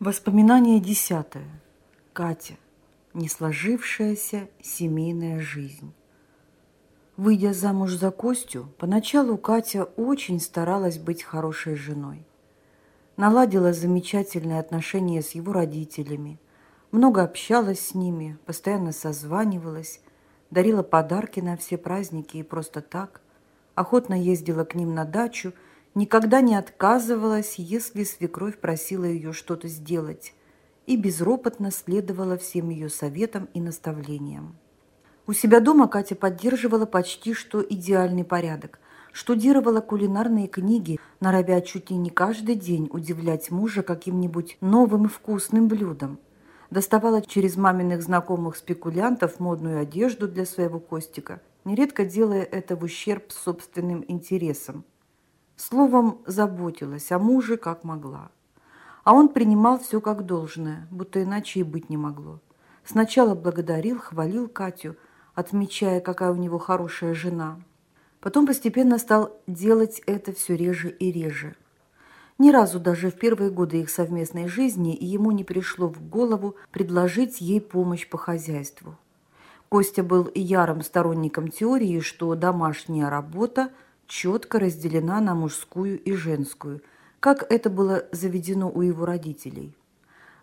Воспоминание десятое. Катя. Несложившаяся семейная жизнь. Выйдя замуж за Костю, поначалу Катя очень старалась быть хорошей женой. Наладила замечательные отношения с его родителями, много общалась с ними, постоянно созванивалась, дарила подарки на все праздники и просто так, охотно ездила к ним на дачу – никогда не отказывалась, если свекровь просила ее что-то сделать, и безропотно следовала всем ее советам и наставлениям. У себя дома Катя поддерживала почти что идеальный порядок, штудировала кулинарные книги, норовя чуть ли не каждый день удивлять мужа каким-нибудь новым вкусным блюдом. Доставала через маминых знакомых спекулянтов модную одежду для своего Костика, нередко делая это в ущерб собственным интересам. Словом, заботилась о муже как могла. А он принимал все как должное, будто иначе и быть не могло. Сначала благодарил, хвалил Катю, отмечая, какая у него хорошая жена. Потом постепенно стал делать это все реже и реже. Ни разу даже в первые годы их совместной жизни ему не пришло в голову предложить ей помощь по хозяйству. Костя был ярым сторонником теории, что домашняя работа – четко разделена на мужскую и женскую, как это было заведено у его родителей.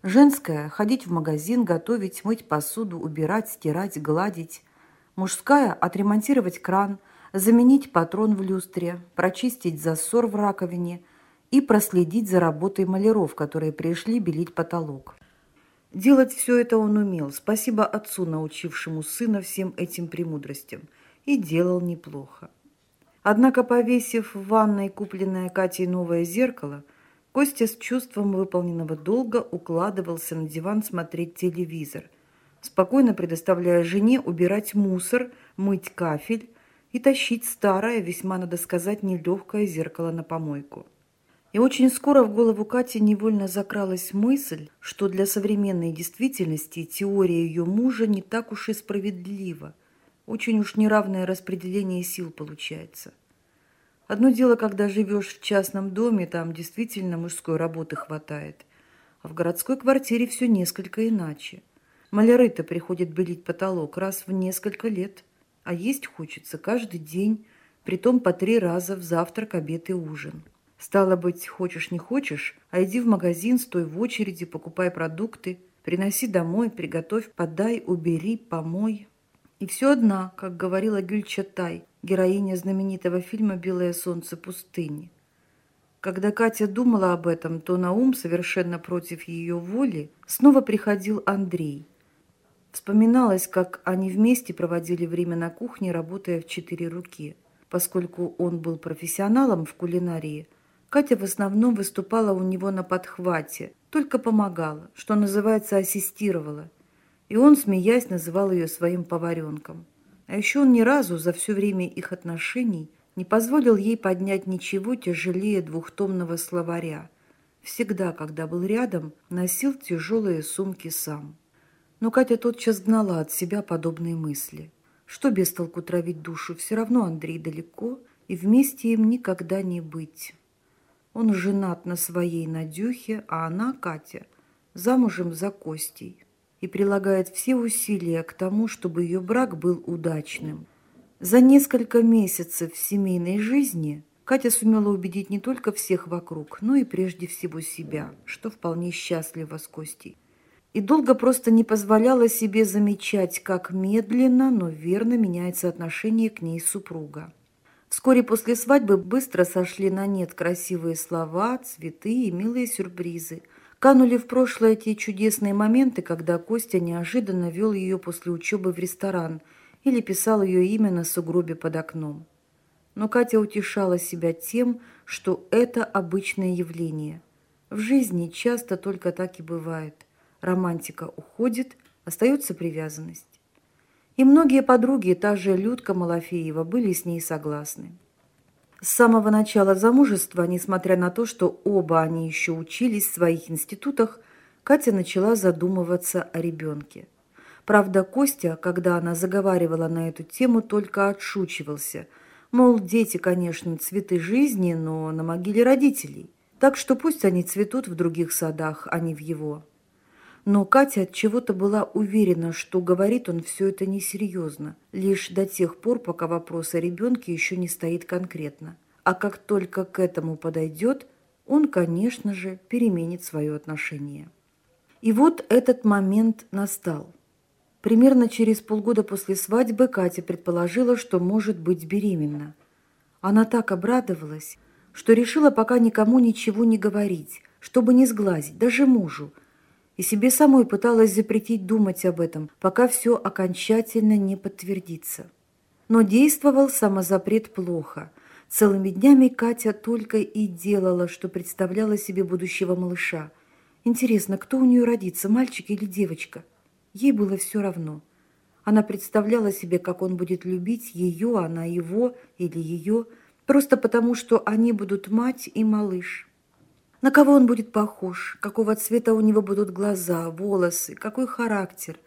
Женская – ходить в магазин, готовить, мыть посуду, убирать, стирать, гладить. Мужская – отремонтировать кран, заменить патрон в люстре, прочистить засор в раковине и проследить за работой маляров, которые пришли белить потолок. Делать все это он умел, спасибо отцу, научившему сына всем этим премудростям, и делал неплохо. Однако, повесив в ванной купленное Катей новое зеркало, Костя с чувством выполненного долга укладывался на диван смотреть телевизор, спокойно предоставляя жене убирать мусор, мыть кафель и тащить старое, весьма, надо сказать, нелегкое зеркало на помойку. И очень скоро в голову Кати невольно закралась мысль, что для современной действительности теория ее мужа не так уж и справедлива – очень уж неравное распределение сил получается. Одно дело, когда живешь в частном доме, там действительно мужской работы хватает. А в городской квартире все несколько иначе. Маляры-то приходят белить потолок раз в несколько лет. А есть хочется каждый день, притом по три раза в завтрак, обед и ужин. Стало быть, хочешь не хочешь, а иди в магазин, стой в очереди, покупай продукты, приноси домой, приготовь, подай, убери, помой. И все одна, как говорила Гюльчатай, героиня знаменитого фильма «Белое солнце пустыни». Когда Катя думала об этом, то на ум, совершенно против ее воли, снова приходил Андрей. Вспоминалось, как они вместе проводили время на кухне, работая в четыре руки. Поскольку он был профессионалом в кулинарии, Катя в основном выступала у него на подхвате, только помогала, что называется, ассистировала – и он, смеясь, называл ее своим поваренком. А еще он ни разу за все время их отношений не позволил ей поднять ничего тяжелее двухтомного словаря. Всегда, когда был рядом, носил тяжелые сумки сам. Но Катя тотчас гнала от себя подобные мысли. Что без толку травить душу, все равно Андрей далеко, и вместе им никогда не быть. Он женат на своей Надюхе, а она, Катя, замужем за Костей и прилагает все усилия к тому, чтобы ее брак был удачным. За несколько месяцев семейной жизни Катя сумела убедить не только всех вокруг, но и прежде всего себя, что вполне счастлива с Костей. И долго просто не позволяла себе замечать, как медленно, но верно меняется отношение к ней супруга. Вскоре после свадьбы быстро сошли на нет красивые слова, цветы и милые сюрпризы – Канули в прошлое те чудесные моменты, когда Костя неожиданно вел ее после учебы в ресторан или писал ее имя на сугробе под окном. Но Катя утешала себя тем, что это обычное явление. В жизни часто только так и бывает. Романтика уходит, остается привязанность. И многие подруги, та же Людка Малафеева, были с ней согласны. С самого начала замужества, несмотря на то, что оба они еще учились в своих институтах, Катя начала задумываться о ребенке. Правда, Костя, когда она заговаривала на эту тему, только отшучивался. Мол, дети, конечно, цветы жизни, но на могиле родителей. Так что пусть они цветут в других садах, а не в его. Но Катя от чего-то была уверена, что говорит он все это несерьезно, лишь до тех пор, пока вопрос о ребенке еще не стоит конкретно. А как только к этому подойдет, он, конечно же, переменит свое отношение. И вот этот момент настал. Примерно через полгода после свадьбы Катя предположила, что может быть беременна. Она так обрадовалась, что решила пока никому ничего не говорить, чтобы не сглазить, даже мужу – и себе самой пыталась запретить думать об этом, пока все окончательно не подтвердится. Но действовал самозапрет плохо. Целыми днями Катя только и делала, что представляла себе будущего малыша. Интересно, кто у нее родится, мальчик или девочка? Ей было все равно. Она представляла себе, как он будет любить ее, она его или ее, просто потому, что они будут мать и малыш. На кого он будет похож, какого цвета у него будут глаза, волосы, какой характер.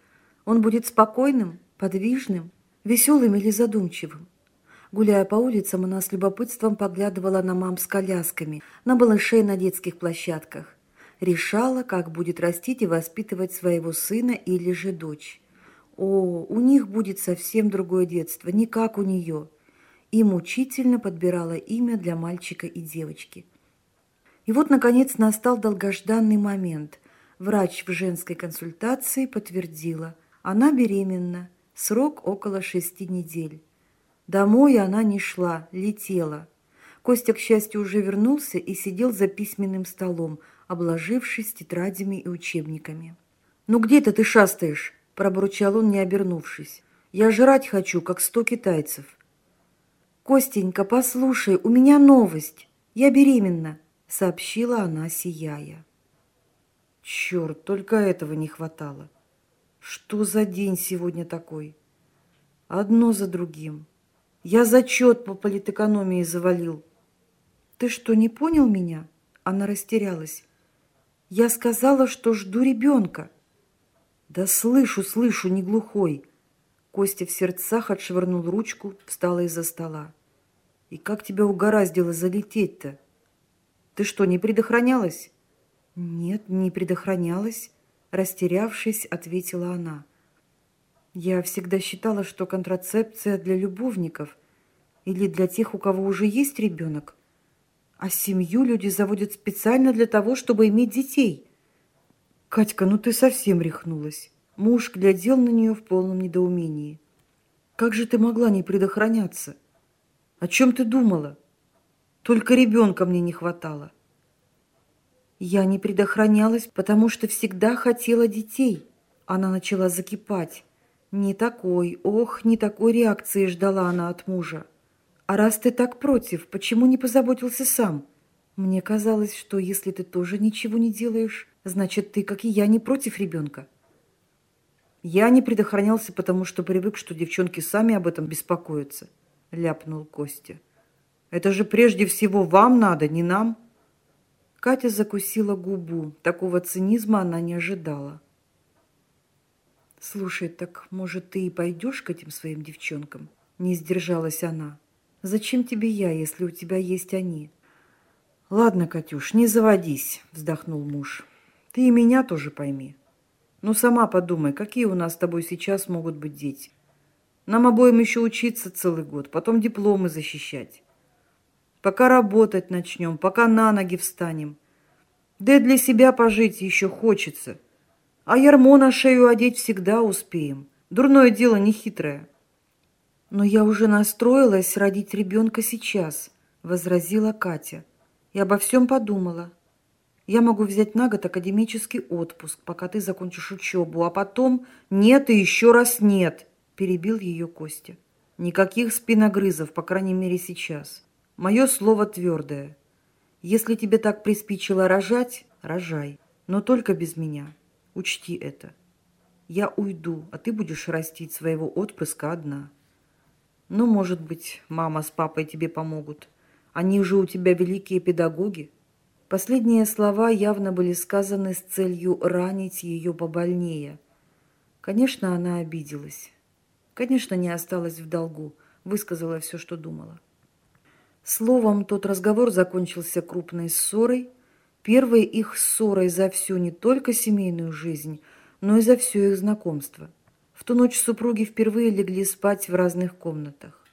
Он будет спокойным, подвижным, веселым или задумчивым. Гуляя по улицам, она с любопытством поглядывала на мам с колясками, на малышей на детских площадках. Решала, как будет растить и воспитывать своего сына или же дочь. О, у них будет совсем другое детство, не как у нее. И мучительно подбирала имя для мальчика и девочки – и вот, наконец, настал долгожданный момент. Врач в женской консультации подтвердила, она беременна, срок около шести недель. Домой она не шла, летела. Костя, к счастью, уже вернулся и сидел за письменным столом, обложившись тетрадями и учебниками. «Ну где-то ты шастаешь?» – пробурчал он, не обернувшись. «Я жрать хочу, как сто китайцев». «Костенька, послушай, у меня новость. Я беременна», сообщила она, сияя. Черт, только этого не хватало. Что за день сегодня такой? Одно за другим. Я зачет по политэкономии завалил. Ты что, не понял меня? Она растерялась. Я сказала, что жду ребенка. Да слышу, слышу, не глухой. Костя в сердцах отшвырнул ручку, встала из-за стола. И как тебя угораздило залететь-то? Ты что, не предохранялась? Нет, не предохранялась, растерявшись, ответила она. Я всегда считала, что контрацепция для любовников или для тех, у кого уже есть ребенок. А семью люди заводят специально для того, чтобы иметь детей. Катька, ну ты совсем рехнулась. Муж глядел на нее в полном недоумении. Как же ты могла не предохраняться? О чем ты думала? Только ребенка мне не хватало. Я не предохранялась, потому что всегда хотела детей. Она начала закипать. Не такой, ох, не такой реакции ждала она от мужа. А раз ты так против, почему не позаботился сам? Мне казалось, что если ты тоже ничего не делаешь, значит, ты, как и я, не против ребенка. Я не предохранялся, потому что привык, что девчонки сами об этом беспокоятся, ляпнул Костя. Это же прежде всего вам надо, не нам. Катя закусила губу. Такого цинизма она не ожидала. «Слушай, так, может, ты и пойдешь к этим своим девчонкам?» Не сдержалась она. «Зачем тебе я, если у тебя есть они?» «Ладно, Катюш, не заводись», — вздохнул муж. «Ты и меня тоже пойми. Ну, сама подумай, какие у нас с тобой сейчас могут быть дети? Нам обоим еще учиться целый год, потом дипломы защищать пока работать начнем, пока на ноги встанем. Да и для себя пожить еще хочется. А ярмо на шею одеть всегда успеем. Дурное дело не хитрое. Но я уже настроилась родить ребенка сейчас, возразила Катя. И обо всем подумала. Я могу взять на год академический отпуск, пока ты закончишь учебу, а потом нет и еще раз нет, перебил ее Костя. Никаких спиногрызов, по крайней мере, сейчас. Мое слово твердое. Если тебе так приспичило рожать, рожай, но только без меня. Учти это. Я уйду, а ты будешь растить своего отпрыска одна. Ну, может быть, мама с папой тебе помогут. Они же у тебя великие педагоги. Последние слова явно были сказаны с целью ранить ее побольнее. Конечно, она обиделась. Конечно, не осталась в долгу, высказала все, что думала. Словом, тот разговор закончился крупной ссорой, первой их ссорой за всю не только семейную жизнь, но и за все их знакомство. В ту ночь супруги впервые легли спать в разных комнатах.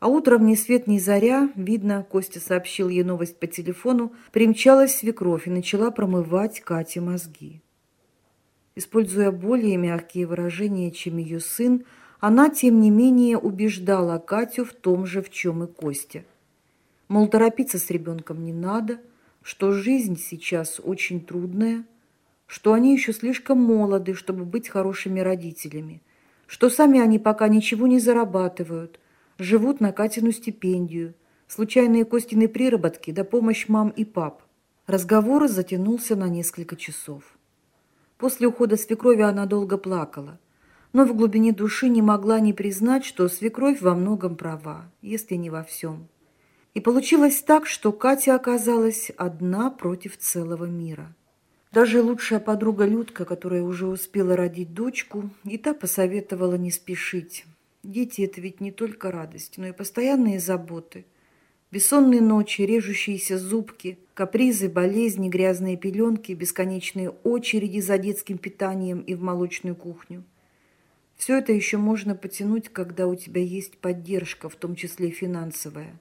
А утром ни свет ни заря, видно, Костя сообщил ей новость по телефону, примчалась свекровь и начала промывать Кате мозги. Используя более мягкие выражения, чем ее сын, она, тем не менее, убеждала Катю в том же, в чем и Костя. Мол, торопиться с ребенком не надо, что жизнь сейчас очень трудная, что они еще слишком молоды, чтобы быть хорошими родителями, что сами они пока ничего не зарабатывают – живут на Катину стипендию, случайные Костины приработки да помощь мам и пап. Разговор затянулся на несколько часов. После ухода свекрови она долго плакала, но в глубине души не могла не признать, что свекровь во многом права, если не во всем. И получилось так, что Катя оказалась одна против целого мира. Даже лучшая подруга Людка, которая уже успела родить дочку, и та посоветовала не спешить, Дети – это ведь не только радость, но и постоянные заботы. Бессонные ночи, режущиеся зубки, капризы, болезни, грязные пеленки, бесконечные очереди за детским питанием и в молочную кухню. Все это еще можно потянуть, когда у тебя есть поддержка, в том числе финансовая.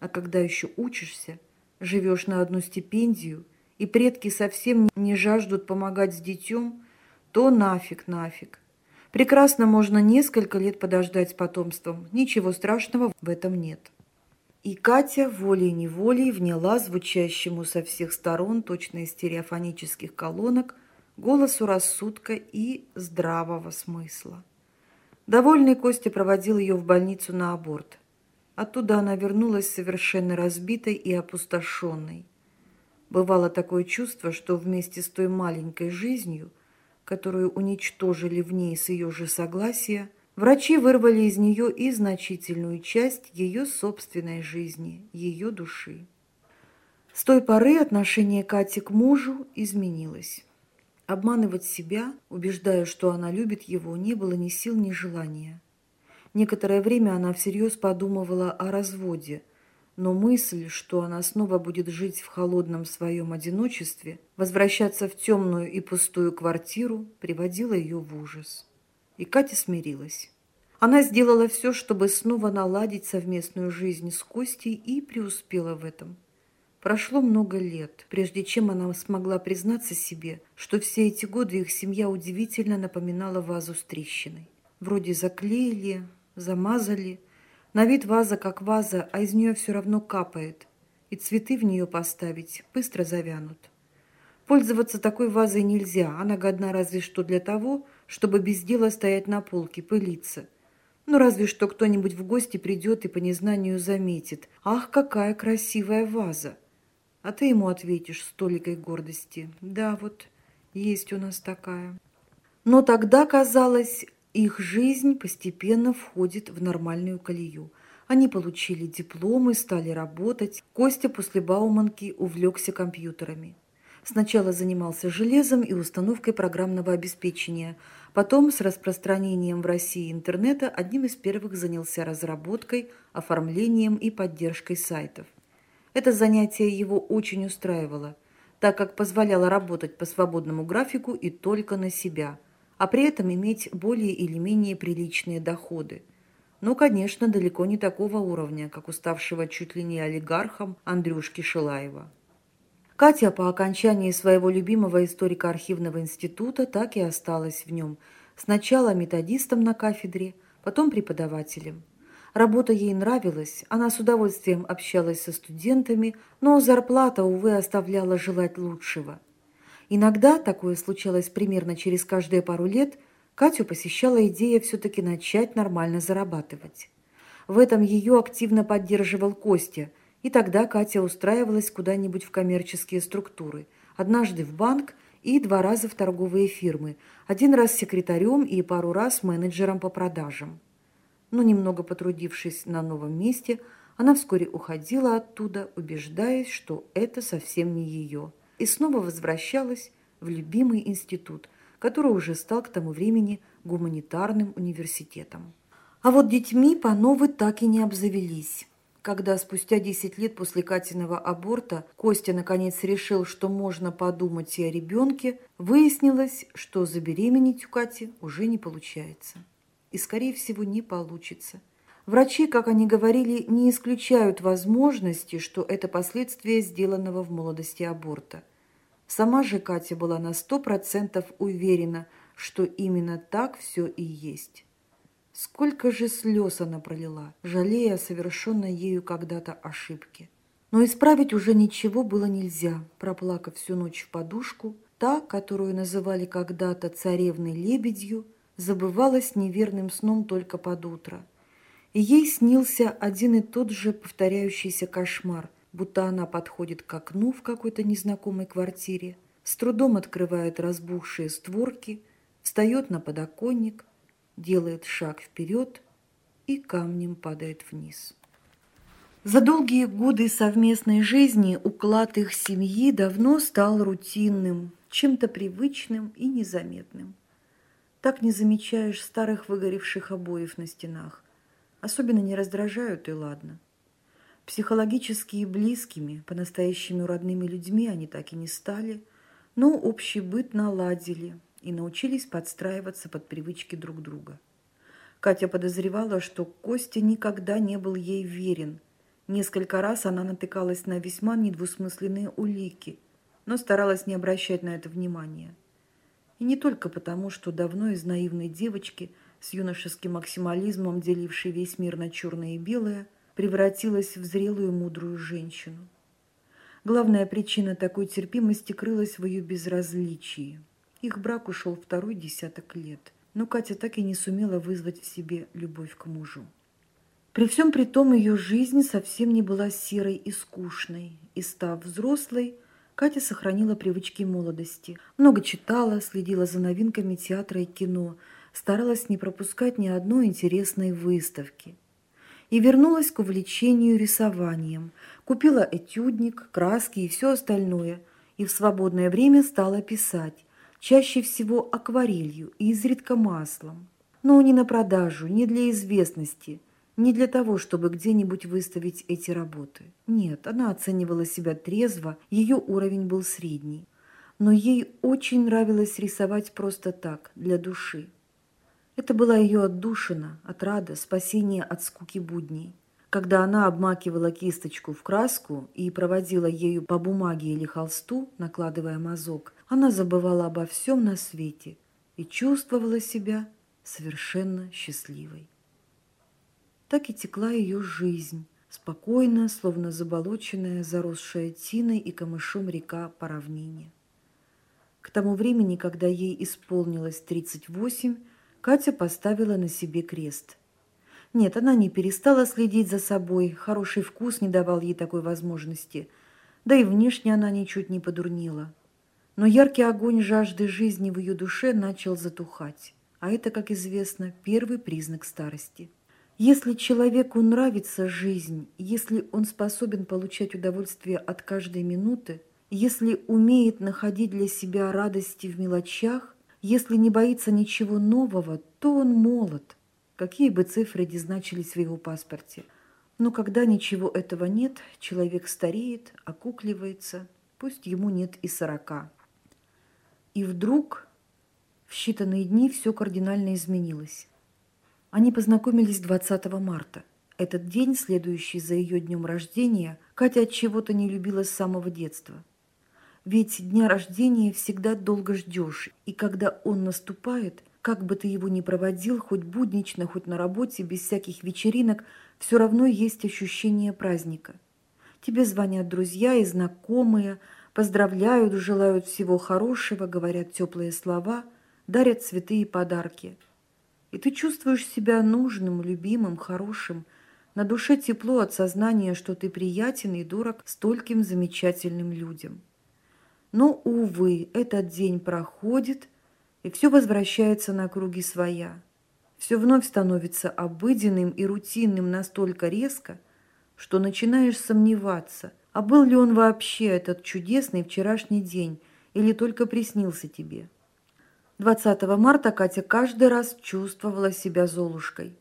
А когда еще учишься, живешь на одну стипендию, и предки совсем не жаждут помогать с детем, то нафиг, нафиг – Прекрасно можно несколько лет подождать с потомством. Ничего страшного в этом нет. И Катя волей-неволей вняла звучащему со всех сторон, точно из стереофонических колонок, голосу рассудка и здравого смысла. Довольный Костя проводил ее в больницу на аборт. Оттуда она вернулась совершенно разбитой и опустошенной. Бывало такое чувство, что вместе с той маленькой жизнью которую уничтожили в ней с ее же согласия, врачи вырвали из нее и значительную часть ее собственной жизни, ее души. С той поры отношение Кати к мужу изменилось. Обманывать себя, убеждая, что она любит его, не было ни сил, ни желания. Некоторое время она всерьез подумывала о разводе – но мысль, что она снова будет жить в холодном своем одиночестве, возвращаться в темную и пустую квартиру, приводила ее в ужас. И Катя смирилась. Она сделала все, чтобы снова наладить совместную жизнь с Костей и преуспела в этом. Прошло много лет, прежде чем она смогла признаться себе, что все эти годы их семья удивительно напоминала вазу с трещиной. Вроде заклеили, замазали – на вид ваза как ваза, а из нее все равно капает. И цветы в нее поставить быстро завянут. Пользоваться такой вазой нельзя, она годна разве что для того, чтобы без дела стоять на полке, пылиться. Ну, разве что кто-нибудь в гости придет и по незнанию заметит. Ах, какая красивая ваза! А ты ему ответишь с толикой гордости. Да, вот, есть у нас такая. Но тогда, казалось, их жизнь постепенно входит в нормальную колею. Они получили дипломы, стали работать. Костя после Бауманки увлекся компьютерами. Сначала занимался железом и установкой программного обеспечения. Потом с распространением в России интернета одним из первых занялся разработкой, оформлением и поддержкой сайтов. Это занятие его очень устраивало, так как позволяло работать по свободному графику и только на себя – а при этом иметь более или менее приличные доходы. Но, конечно, далеко не такого уровня, как уставшего чуть ли не олигархом Андрюшки Шилаева. Катя по окончании своего любимого историко-архивного института так и осталась в нем. Сначала методистом на кафедре, потом преподавателем. Работа ей нравилась, она с удовольствием общалась со студентами, но зарплата, увы, оставляла желать лучшего – Иногда, такое случалось примерно через каждые пару лет, Катю посещала идея все-таки начать нормально зарабатывать. В этом ее активно поддерживал Костя, и тогда Катя устраивалась куда-нибудь в коммерческие структуры, однажды в банк и два раза в торговые фирмы, один раз секретарем и пару раз менеджером по продажам. Но немного потрудившись на новом месте, она вскоре уходила оттуда, убеждаясь, что это совсем не ее – и снова возвращалась в любимый институт, который уже стал к тому времени гуманитарным университетом. А вот детьми Пановы так и не обзавелись. Когда спустя 10 лет после Катиного аборта Костя наконец решил, что можно подумать и о ребенке, выяснилось, что забеременеть у Кати уже не получается. И, скорее всего, не получится. Врачи, как они говорили, не исключают возможности, что это последствия сделанного в молодости аборта. Сама же Катя была на сто процентов уверена, что именно так все и есть. Сколько же слез она пролила, жалея о совершенной ею когда-то ошибке. Но исправить уже ничего было нельзя. Проплакав всю ночь в подушку, та, которую называли когда-то царевной-лебедью, забывалась неверным сном только под утро. Ей снился один и тот же повторяющийся кошмар, будто она подходит к окну в какой-то незнакомой квартире, с трудом открывает разбухшие створки, встает на подоконник, делает шаг вперед и камнем падает вниз. За долгие годы совместной жизни уклад их семьи давно стал рутинным, чем-то привычным и незаметным. Так не замечаешь старых выгоревших обоев на стенах. Особенно не раздражают и ладно. Психологически близкими, по-настоящему родными людьми они так и не стали, но общий быт наладили – и научились подстраиваться под привычки друг друга. Катя подозревала, что Костя никогда не был ей верен. Несколько раз она натыкалась на весьма недвусмысленные улики, но старалась не обращать на это внимания. И не только потому, что давно из наивной девочки с юношеским максимализмом, делившей весь мир на черное и белое, превратилась в зрелую мудрую женщину. Главная причина такой терпимости крылась в ее безразличии – их брак ушел второй десяток лет, но Катя так и не сумела вызвать в себе любовь к мужу. При всем при том ее жизнь совсем не была серой и скучной, и, став взрослой, Катя сохранила привычки молодости. Много читала, следила за новинками театра и кино, старалась не пропускать ни одной интересной выставки. И вернулась к увлечению рисованием. Купила этюдник, краски и все остальное, и в свободное время стала писать чаще всего акварелью и изредка маслом. Но не на продажу, не для известности, не для того, чтобы где-нибудь выставить эти работы. Нет, она оценивала себя трезво, ее уровень был средний. Но ей очень нравилось рисовать просто так, для души. Это была ее отдушина, отрада, спасение от скуки будней. Когда она обмакивала кисточку в краску и проводила ею по бумаге или холсту, накладывая мазок, она забывала обо всем на свете и чувствовала себя совершенно счастливой. Так и текла ее жизнь, спокойно, словно заболоченная, заросшая тиной и камышом река по равнине. К тому времени, когда ей исполнилось 38, Катя поставила на себе крест – нет, она не перестала следить за собой, хороший вкус не давал ей такой возможности, да и внешне она ничуть не подурнела. Но яркий огонь жажды жизни в ее душе начал затухать, а это, как известно, первый признак старости. Если человеку нравится жизнь, если он способен получать удовольствие от каждой минуты, если умеет находить для себя радости в мелочах, если не боится ничего нового, то он молод, какие бы цифры ни значились в его паспорте. Но когда ничего этого нет, человек стареет, окукливается, пусть ему нет и сорока. И вдруг в считанные дни все кардинально изменилось. Они познакомились 20 марта. Этот день, следующий за ее днем рождения, Катя от чего-то не любила с самого детства. Ведь дня рождения всегда долго ждешь, и когда он наступает, как бы ты его ни проводил, хоть буднично, хоть на работе, без всяких вечеринок, все равно есть ощущение праздника. Тебе звонят друзья и знакомые, поздравляют, желают всего хорошего, говорят теплые слова, дарят цветы и подарки. И ты чувствуешь себя нужным, любимым, хорошим, на душе тепло от сознания, что ты приятен и дорог стольким замечательным людям. Но, увы, этот день проходит – и все возвращается на круги своя. Все вновь становится обыденным и рутинным настолько резко, что начинаешь сомневаться, а был ли он вообще этот чудесный вчерашний день или только приснился тебе. 20 марта Катя каждый раз чувствовала себя Золушкой.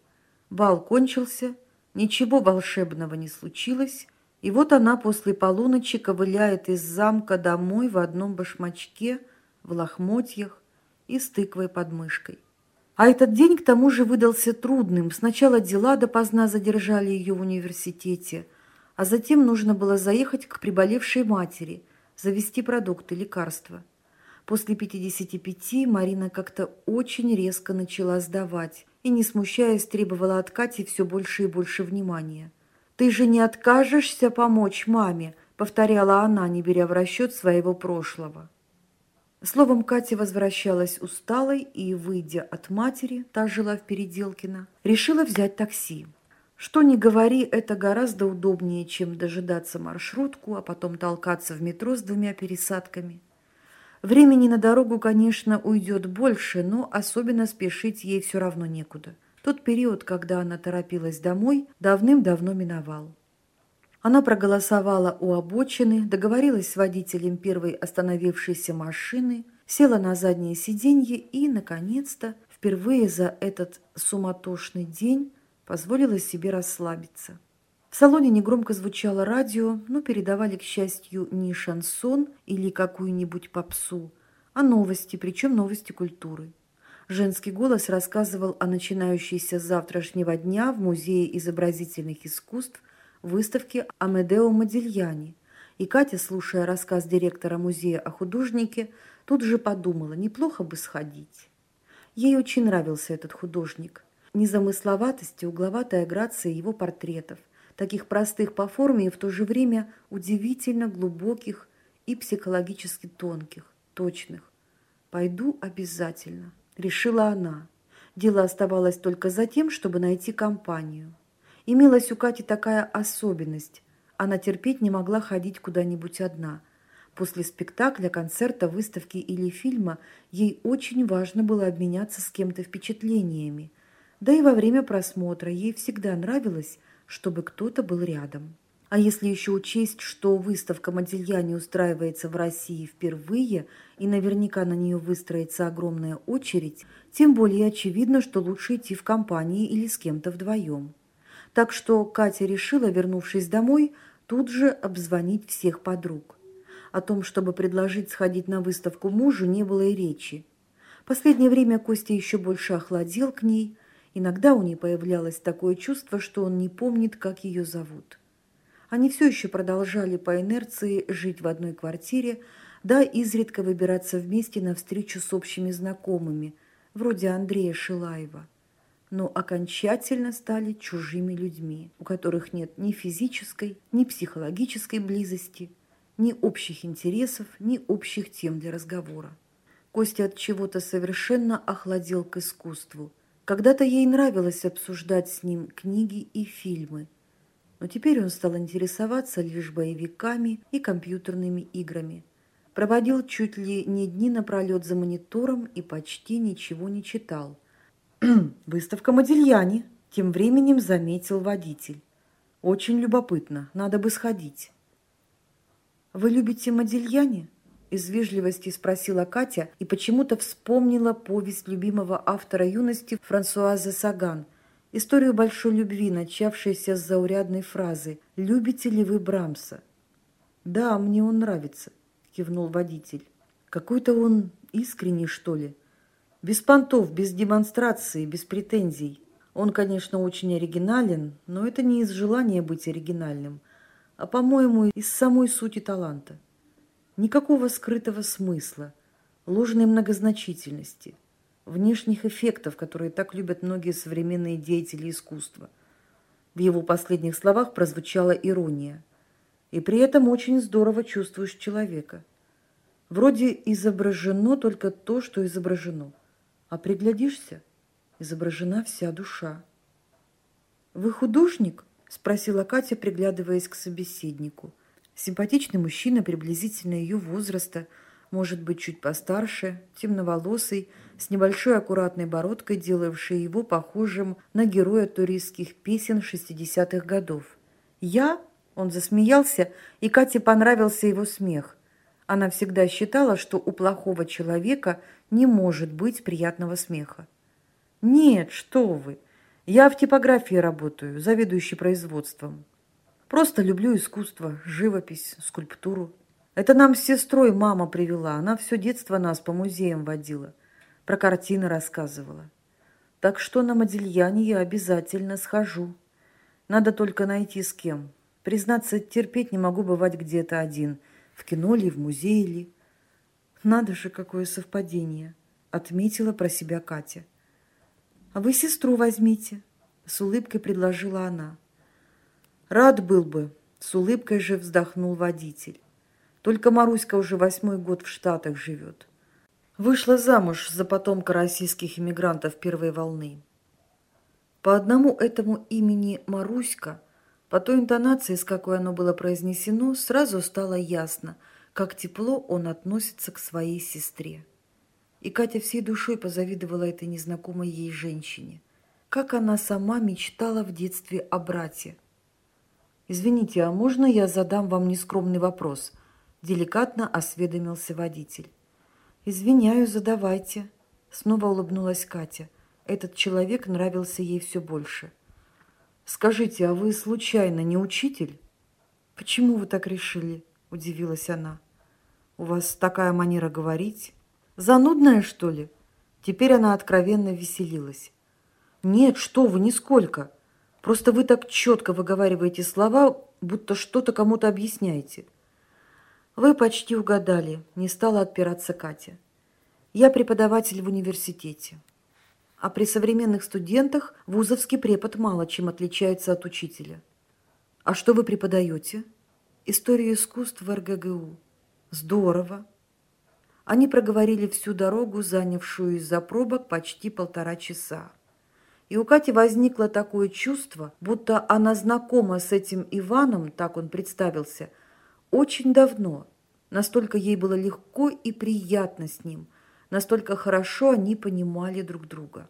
Бал кончился, Ничего волшебного не случилось, и вот она после полуночи ковыляет из замка домой в одном башмачке, в лохмотьях и с тыквой под мышкой. А этот день к тому же выдался трудным. Сначала дела допоздна задержали ее в университете, а затем нужно было заехать к приболевшей матери, завести продукты, лекарства. После 55 Марина как-то очень резко начала сдавать и, не смущаясь, требовала от Кати все больше и больше внимания. «Ты же не откажешься помочь маме?» – повторяла она, не беря в расчет своего прошлого. Словом, Катя возвращалась усталой и, выйдя от матери, та жила в Переделкино, решила взять такси. Что ни говори, это гораздо удобнее, чем дожидаться маршрутку, а потом толкаться в метро с двумя пересадками. Времени на дорогу, конечно, уйдет больше, но особенно спешить ей все равно некуда. Тот период, когда она торопилась домой, давным-давно миновал. Она проголосовала у обочины, договорилась с водителем первой остановившейся машины, села на заднее сиденье и, наконец-то, впервые за этот суматошный день позволила себе расслабиться. В салоне негромко звучало радио, но передавали, к счастью, не шансон или какую-нибудь попсу, а новости, причем новости культуры. Женский голос рассказывал о начинающейся с завтрашнего дня в Музее изобразительных искусств выставке Амедео Модильяни. И Катя, слушая рассказ директора музея о художнике, тут же подумала, неплохо бы сходить. Ей очень нравился этот художник. Незамысловатость и угловатая грация его портретов, таких простых по форме и в то же время удивительно глубоких и психологически тонких, точных. «Пойду обязательно», — решила она. Дело оставалось только за тем, чтобы найти компанию. Имелась у Кати такая особенность. Она терпеть не могла ходить куда-нибудь одна. После спектакля, концерта, выставки или фильма ей очень важно было обменяться с кем-то впечатлениями. Да и во время просмотра ей всегда нравилось, чтобы кто-то был рядом. А если еще учесть, что выставка Модильяни устраивается в России впервые, и наверняка на нее выстроится огромная очередь, тем более очевидно, что лучше идти в компании или с кем-то вдвоем. Так что Катя решила, вернувшись домой, тут же обзвонить всех подруг. О том, чтобы предложить сходить на выставку мужу, не было и речи. Последнее время Костя еще больше охладел к ней. Иногда у нее появлялось такое чувство, что он не помнит, как ее зовут. Они все еще продолжали по инерции жить в одной квартире, да изредка выбираться вместе на встречу с общими знакомыми, вроде Андрея Шилаева но окончательно стали чужими людьми, у которых нет ни физической, ни психологической близости, ни общих интересов, ни общих тем для разговора. Костя от чего-то совершенно охладел к искусству. Когда-то ей нравилось обсуждать с ним книги и фильмы, но теперь он стал интересоваться лишь боевиками и компьютерными играми. Проводил чуть ли не дни напролет за монитором и почти ничего не читал – «Выставка Модильяни», – тем временем заметил водитель. «Очень любопытно, надо бы сходить». «Вы любите Модильяни?» – из вежливости спросила Катя и почему-то вспомнила повесть любимого автора юности Франсуаза Саган – историю большой любви, начавшейся с заурядной фразы «Любите ли вы Брамса?» «Да, мне он нравится», – кивнул водитель. «Какой-то он искренний, что ли?» Без понтов, без демонстрации, без претензий. Он, конечно, очень оригинален, но это не из желания быть оригинальным, а, по-моему, из самой сути таланта. Никакого скрытого смысла, ложной многозначительности, внешних эффектов, которые так любят многие современные деятели искусства. В его последних словах прозвучала ирония. И при этом очень здорово чувствуешь человека. Вроде изображено только то, что изображено – а приглядишься, изображена вся душа. «Вы художник?» – спросила Катя, приглядываясь к собеседнику. Симпатичный мужчина приблизительно ее возраста, может быть, чуть постарше, темноволосый, с небольшой аккуратной бородкой, делавшей его похожим на героя туристских песен 60-х годов. «Я?» – он засмеялся, и Кате понравился его смех. Она всегда считала, что у плохого человека не может быть приятного смеха. «Нет, что вы! Я в типографии работаю, заведующий производством. Просто люблю искусство, живопись, скульптуру. Это нам с сестрой мама привела. Она все детство нас по музеям водила. Про картины рассказывала. Так что на Модильяне я обязательно схожу. Надо только найти с кем. Признаться, терпеть не могу бывать где-то один. В кино ли, в музее ли. Надо же, какое совпадение. Отметила про себя Катя. А вы сестру возьмите, с улыбкой предложила она. Рад был бы, с улыбкой же вздохнул водитель. Только Маруська уже восьмой год в Штатах живет. Вышла замуж за потомка российских иммигрантов первой волны. По одному этому имени Маруська, по той интонации, с какой оно было произнесено, сразу стало ясно, как тепло он относится к своей сестре. И Катя всей душой позавидовала этой незнакомой ей женщине. Как она сама мечтала в детстве о брате. «Извините, а можно я задам вам нескромный вопрос?» Деликатно осведомился водитель. «Извиняю, задавайте», — снова улыбнулась Катя. Этот человек нравился ей все больше. «Скажите, а вы случайно не учитель?» «Почему вы так решили?» – удивилась она. «У вас такая манера говорить. Занудная, что ли?» Теперь она откровенно веселилась. «Нет, что вы, нисколько. Просто вы так четко выговариваете слова, будто что-то кому-то объясняете». «Вы почти угадали», – не стала отпираться Катя. «Я преподаватель в университете. А при современных студентах вузовский препод мало чем отличается от учителя. А что вы преподаете? Историю искусств в РГГУ. Здорово. Они проговорили всю дорогу, занявшую из-за пробок почти полтора часа. И у Кати возникло такое чувство, будто она знакома с этим Иваном, так он представился, очень давно. Настолько ей было легко и приятно с ним – Настолько хорошо они понимали друг друга.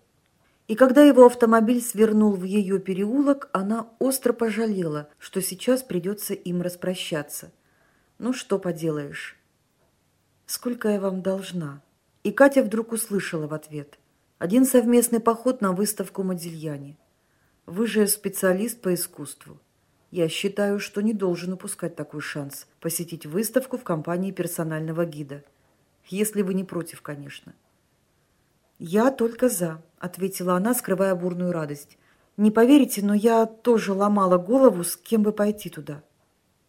И когда его автомобиль свернул в ее переулок, она остро пожалела, что сейчас придется им распрощаться. Ну, что поделаешь. Сколько я вам должна? И Катя вдруг услышала в ответ. Один совместный поход на выставку Модильяне. Вы же специалист по искусству. Я считаю, что не должен упускать такой шанс посетить выставку в компании персонального гида – если вы не против, конечно. «Я только за», — ответила она, скрывая бурную радость. «Не поверите, но я тоже ломала голову, с кем бы пойти туда».